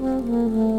Mm-hmm.